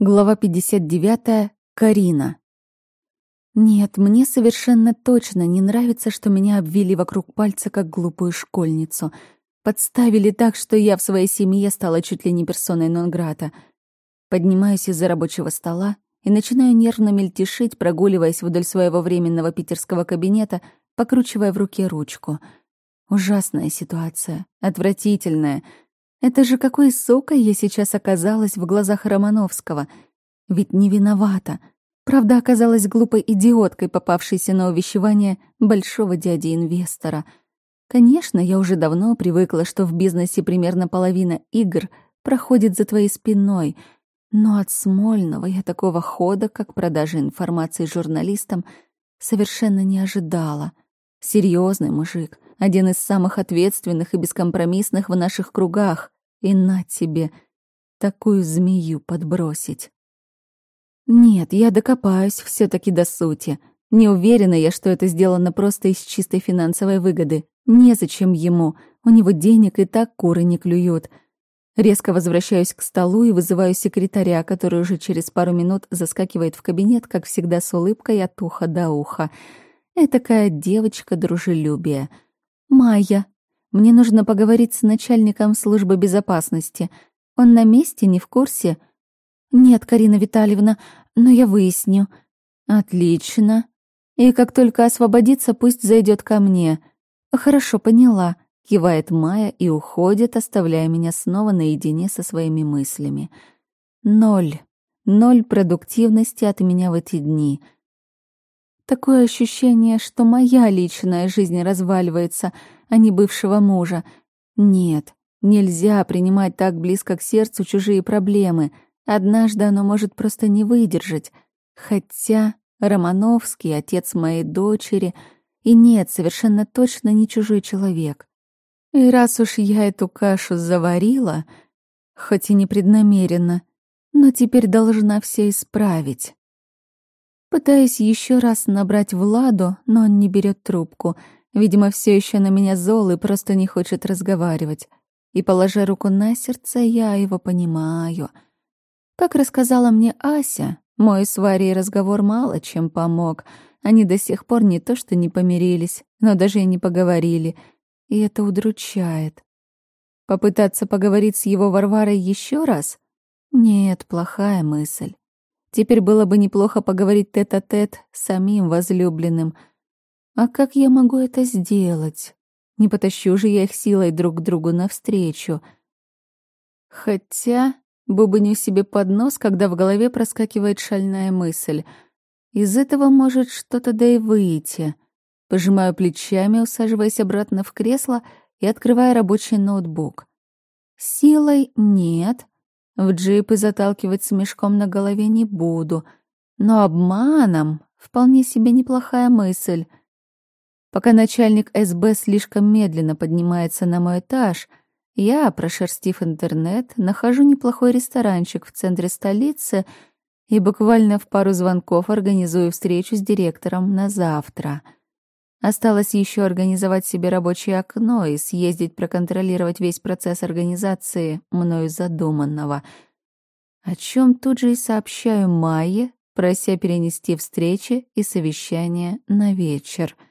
Глава 59. Карина. Нет, мне совершенно точно не нравится, что меня обвили вокруг пальца, как глупую школьницу. Подставили так, что я в своей семье стала чуть ли не персоной нон-грата. Поднимаюсь из-за рабочего стола и начинаю нервно мельтешить, прогуливаясь вдоль своего временного питерского кабинета, покручивая в руке ручку. Ужасная ситуация, отвратительная — это же какой сокой я сейчас оказалась в глазах Романовского. Ведь не виновата. Правда, оказалась глупой идиоткой, попавшейся на увещевание большого дяди-инвестора. Конечно, я уже давно привыкла, что в бизнесе примерно половина игр проходит за твоей спиной, но от Смольного я такого хода, как продажа информации журналистам, совершенно не ожидала. Серьезный мужик, один из самых ответственных и бескомпромиссных в наших кругах. И на тебе такую змею подбросить. Нет, я докопаюсь все таки до сути. Не уверена я, что это сделано просто из чистой финансовой выгоды. Незачем ему, у него денег и так куры не клюют. Резко возвращаюсь к столу и вызываю секретаря, который уже через пару минут заскакивает в кабинет, как всегда, с улыбкой от уха до уха. Этакая девочка дружелюбия. «Майя, мне нужно поговорить с начальником службы безопасности. Он на месте, не в курсе? Нет, Карина Витальевна, но я выясню. Отлично. И как только освободится, пусть зайдет ко мне. Хорошо, поняла. Кивает Майя и уходит, оставляя меня снова наедине со своими мыслями. Ноль. Ноль продуктивности от меня в эти дни. Такое ощущение, что моя личная жизнь разваливается — а не бывшего мужа. Нет, нельзя принимать так близко к сердцу чужие проблемы. Однажды оно может просто не выдержать. Хотя Романовский, отец моей дочери, и нет, совершенно точно не чужой человек. И раз уж я эту кашу заварила, хоть и непреднамеренно, но теперь должна все исправить. Пытаюсь еще раз набрать Владу, но он не берет трубку — Видимо, все еще на меня зол и просто не хочет разговаривать. И, положа руку на сердце, я его понимаю. Как рассказала мне Ася, мой с Варей разговор мало чем помог. Они до сих пор не то что не помирились, но даже и не поговорили. И это удручает. Попытаться поговорить с его Варварой еще раз? Нет, плохая мысль. Теперь было бы неплохо поговорить тет-а-тет -тет с самим возлюбленным — а как я могу это сделать? Не потащу же я их силой друг к другу навстречу. Хотя бубню себе под нос, когда в голове проскакивает шальная мысль. Из этого может что-то да и выйти. Пожимаю плечами, усаживаясь обратно в кресло и открывая рабочий ноутбук. Силой нет. В джипы заталкивать с мешком на голове не буду. Но обманом вполне себе неплохая мысль — Пока начальник СБ слишком медленно поднимается на мой этаж, я, прошерстив интернет, нахожу неплохой ресторанчик в центре столицы и буквально в пару звонков организую встречу с директором на завтра. Осталось еще организовать себе рабочее окно и съездить проконтролировать весь процесс организации мною задуманного. О чем тут же и сообщаю Майе, прося перенести встречи и совещания на вечер —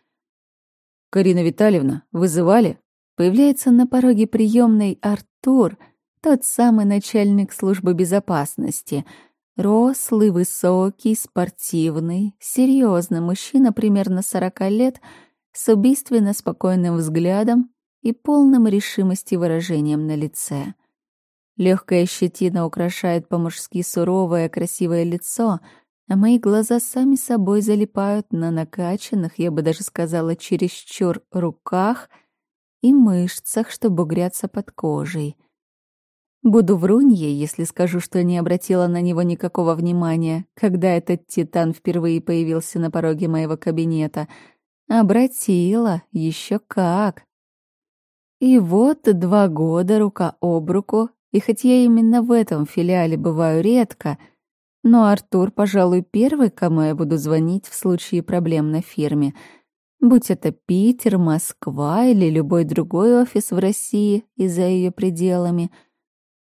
«Карина Витальевна, вызывали?» Появляется на пороге приемной Артур, тот самый начальник службы безопасности. Рослый, высокий, спортивный, серьезный мужчина примерно сорока лет, с убийственно спокойным взглядом и полным решимости выражением на лице. Легкая щетина украшает по-мужски суровое красивое лицо — а мои глаза сами собой залипают на накачанных, я бы даже сказала, чересчур руках и мышцах, что бугрятся под кожей. Буду вруньей, если скажу, что не обратила на него никакого внимания, когда этот титан впервые появился на пороге моего кабинета. Обратила, еще как. И вот два года рука об руку, и хоть я именно в этом филиале бываю редко — но Артур, пожалуй, первый, кому я буду звонить в случае проблем на фирме. Будь это Питер, Москва или любой другой офис в России и за ее пределами.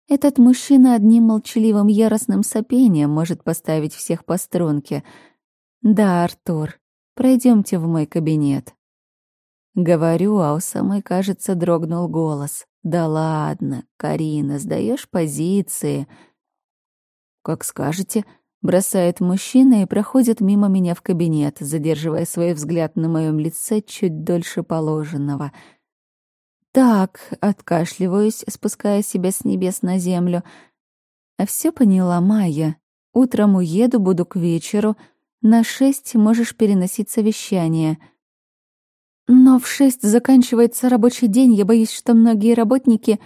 Этот мужчина одним молчаливым яростным сопением может поставить всех по струнке. Да, Артур, пройдемте в мой кабинет. Говорю, а у самой, кажется, дрогнул голос. Да ладно, Карина, сдаешь позиции. Как скажете, бросает мужчина и проходит мимо меня в кабинет, задерживая свой взгляд на моем лице чуть дольше положенного. Так, откашливаюсь, спуская себя с небес на землю. А все поняла Майя. Утром уеду, буду к вечеру. На шесть можешь переносить совещание — но в шесть заканчивается рабочий день, я боюсь, что многие работники...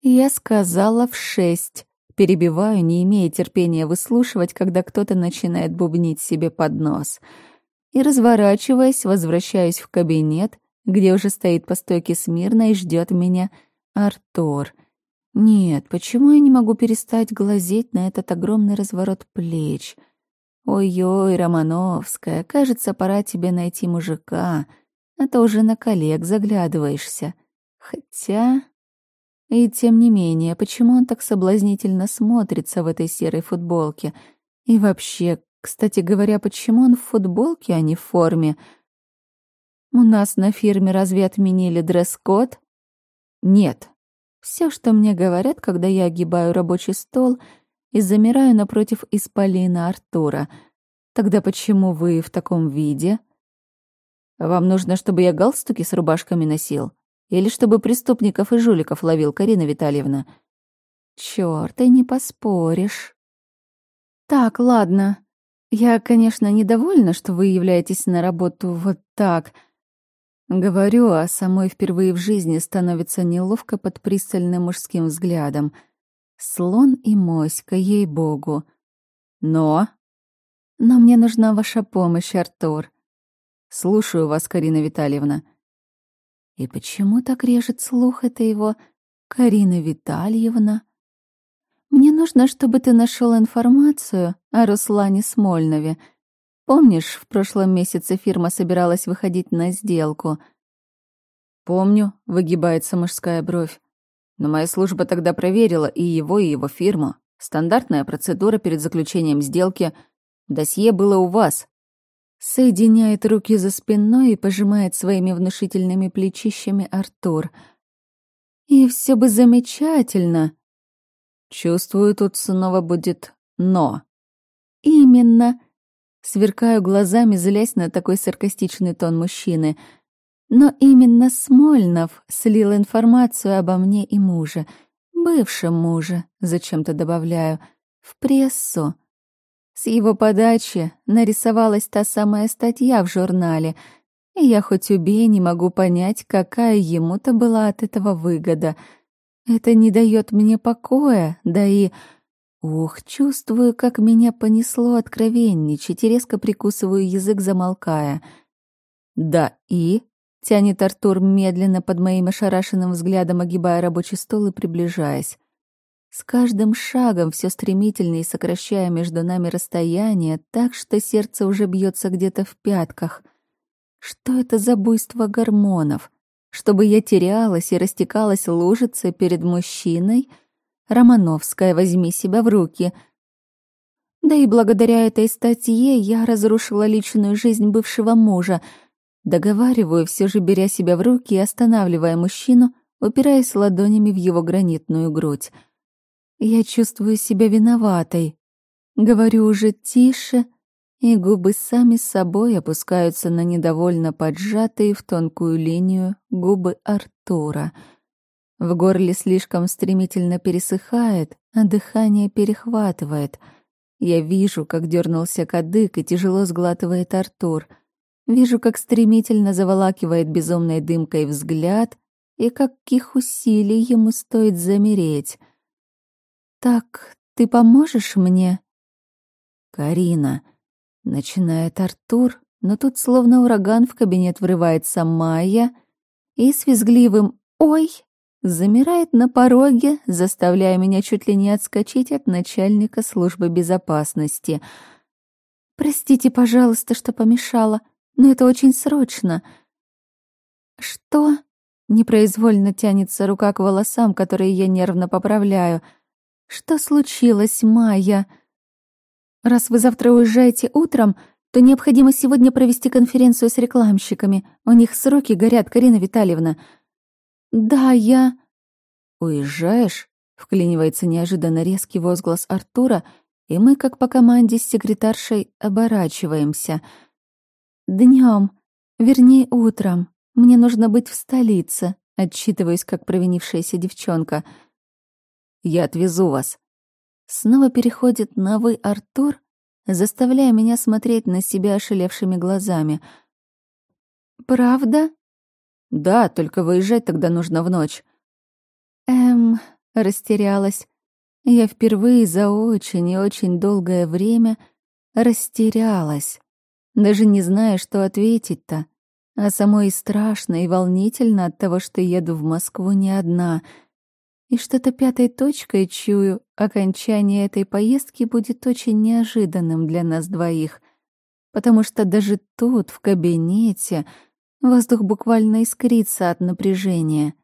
Я сказала в шесть. Перебиваю, не имея терпения выслушивать, когда кто-то начинает бубнить себе под нос. И, разворачиваясь, возвращаюсь в кабинет, где уже стоит по стойке смирно и ждет меня Артур. Нет, почему я не могу перестать глазеть на этот огромный разворот плеч? Ой-ой, Романовская, кажется, пора тебе найти мужика — а то уже на коллег заглядываешься. Хотя... И тем не менее, почему он так соблазнительно смотрится в этой серой футболке? И вообще, кстати говоря, почему он в футболке, а не в форме? У нас на фирме разве отменили дресс-код? Нет. Все, что мне говорят, когда я огибаю рабочий стол и замираю напротив исполина Артура. Тогда почему вы в таком виде? — вам нужно, чтобы я галстуки с рубашками носил? Или чтобы преступников и жуликов ловил, Карина Витальевна? Чёрт, и не поспоришь. Так, ладно. Я, конечно, недовольна, что вы являетесь на работу вот так. Говорю, а самой впервые в жизни становится неловко под пристальным мужским взглядом. Слон и моська, ей-богу. Но... Но мне нужна ваша помощь, Артур. Слушаю вас, Карина Витальевна. И почему так режет слух это его Карина Витальевна? Мне нужно, чтобы ты нашел информацию о Руслане Смольнове. Помнишь, в прошлом месяце фирма собиралась выходить на сделку? Помню, выгибается мужская бровь. Но моя служба тогда проверила и его, и его фирму. Стандартная процедура перед заключением сделки. Досье было у вас, Соединяет руки за спиной и пожимает своими внушительными плечищами Артур. И все бы замечательно. Чувствую, тут снова будет «но». Именно. Сверкаю глазами, злясь на такой саркастичный тон мужчины. Но именно Смольнов слил информацию обо мне и муже, бывшем муже, зачем-то добавляю, в прессу. С его подачи нарисовалась та самая статья в журнале, и я хоть убей не могу понять, какая ему-то была от этого выгода. Это не дает мне покоя, да и... Ух, чувствую, как меня понесло откровенничать и резко прикусываю язык, замолкая. «Да и...» — тянет Артур медленно под моим ошарашенным взглядом, огибая рабочий стол и приближаясь. С каждым шагом все стремительнее сокращая между нами расстояние, так что сердце уже бьется где-то в пятках. Что это за буйство гормонов? Чтобы я терялась и растекалась лужицей перед мужчиной? Романовская, возьми себя в руки. Да и благодаря этой статье я разрушила личную жизнь бывшего мужа. Договариваю, все же беря себя в руки и останавливая мужчину, упираясь ладонями в его гранитную грудь. Я чувствую себя виноватой. Говорю уже тише, и губы сами собой опускаются на недовольно поджатые в тонкую линию губы Артура. В горле слишком стремительно пересыхает, а дыхание перехватывает. Я вижу, как дернулся кадык и тяжело сглатывает Артур. Вижу, как стремительно заволакивает безумной дымкой взгляд и каких усилий ему стоит замереть — «Так, ты поможешь мне?» «Карина», — начинает Артур, но тут словно ураган в кабинет врывается Майя и с визгливым «Ой!» замирает на пороге, заставляя меня чуть ли не отскочить от начальника службы безопасности. «Простите, пожалуйста, что помешала, но это очень срочно». «Что?» — непроизвольно тянется рука к волосам, которые я нервно поправляю — Что случилось, Майя? Раз вы завтра уезжаете утром, то необходимо сегодня провести конференцию с рекламщиками. У них сроки горят, Карина Витальевна. Да, я... Уезжаешь? Вклинивается неожиданно резкий возглас Артура, и мы, как по команде с секретаршей, оборачиваемся. Днем, вернее, утром. Мне нужно быть в столице, отчитываюсь, как провинившаяся девчонка. Я отвезу вас. Снова переходит на «вы» Артур, заставляя меня смотреть на себя ошелевшими глазами. «Правда?» «Да, только выезжать тогда нужно в ночь». «Эм...» — растерялась. Я впервые за очень и очень долгое время растерялась. Даже не зная, что ответить-то. А самой страшно и волнительно от того, что еду в Москву не одна. И что-то пятой точкой чую, окончание этой поездки будет очень неожиданным для нас двоих. Потому что даже тут, в кабинете, воздух буквально искрится от напряжения.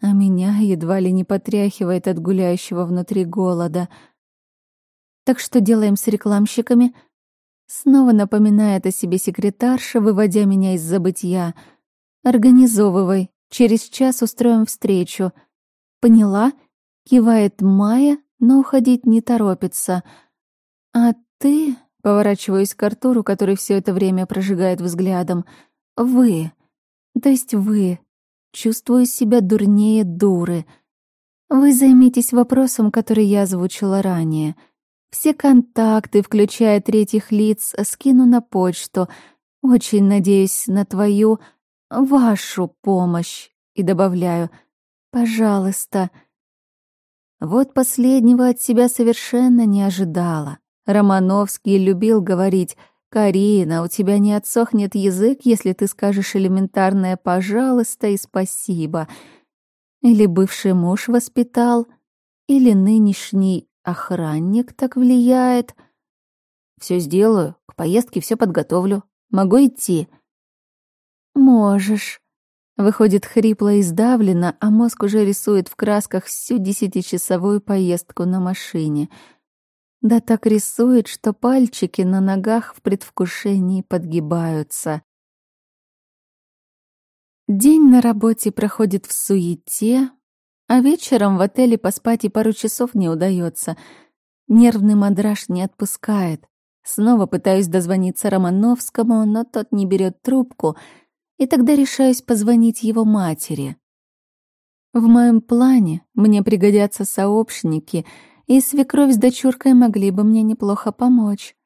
А меня едва ли не потряхивает от гуляющего внутри голода. Так что делаем с рекламщиками — Снова напоминает о себе секретарша, выводя меня из забытья. «Организовывай. Через час устроим встречу». «Поняла?» — кивает Майя, но уходить не торопится. «А ты...» — поворачиваюсь к Артуру, который все это время прожигает взглядом. «Вы. То есть вы. Чувствую себя дурнее дуры. Вы займитесь вопросом, который я озвучила ранее». Все контакты, включая третьих лиц, скину на почту. Очень надеюсь на твою, вашу помощь. И добавляю, пожалуйста. Вот последнего от себя совершенно не ожидала. Романовский любил говорить «Карина, у тебя не отсохнет язык, если ты скажешь элементарное «пожалуйста» и «спасибо». Или бывший муж воспитал, или нынешний Охранник так влияет. Все сделаю, к поездке все подготовлю. Могу идти? Можешь. Выходит хрипло и сдавленно, а мозг уже рисует в красках всю десятичасовую поездку на машине. Да так рисует, что пальчики на ногах в предвкушении подгибаются. День на работе проходит в суете, а вечером в отеле поспать и пару часов не удается. Нервный мадраж не отпускает. Снова пытаюсь дозвониться Романовскому, но тот не берет трубку, и тогда решаюсь позвонить его матери. В моем плане мне пригодятся сообщники, и свекровь с дочуркой могли бы мне неплохо помочь.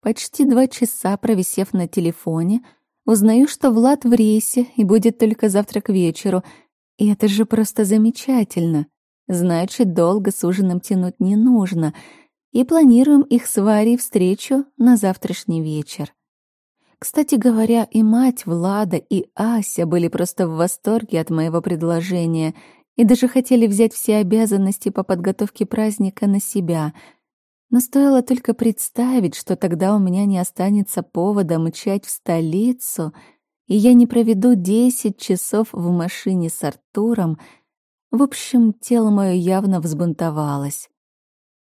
Почти два часа провисев на телефоне, узнаю, что Влад в рейсе и будет только завтра к вечеру — и это же просто замечательно. Значит, долго с ужином тянуть не нужно. И планируем их с Варей встречу на завтрашний вечер. Кстати говоря, и мать Влада, и Ася были просто в восторге от моего предложения и даже хотели взять все обязанности по подготовке праздника на себя. Но стоило только представить, что тогда у меня не останется повода мчать в столицу — и я не проведу десять часов в машине с Артуром, в общем, тело мое явно взбунтовалось.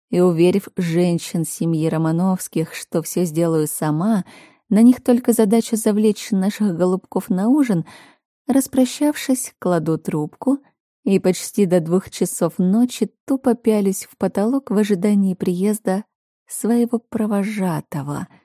И уверив женщин семьи Романовских, что все сделаю сама, на них только задача завлечь наших голубков на ужин, распрощавшись, кладу трубку и почти до двух часов ночи тупо пялюсь в потолок в ожидании приезда своего провожатого —